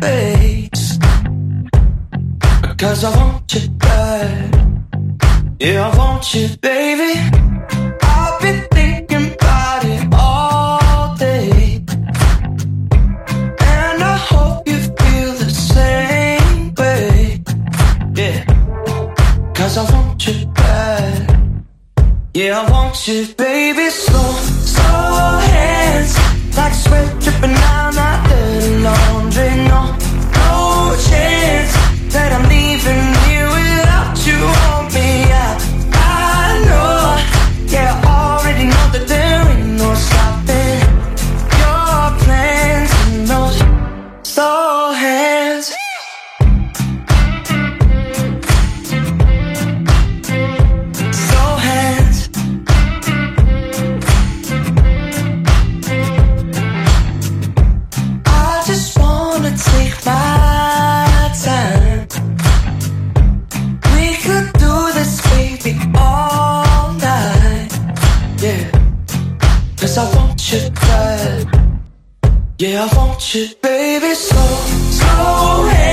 face. Cause I want you bad. Yeah, I want you, baby. I've been thinking about it all day. And I hope you feel the same way. Yeah. Cause I want you bad. Yeah, I want you, baby. Slow, slow hands. Like sweat dripping down my want you bad. Yeah, I want you, baby, slow, slow. Like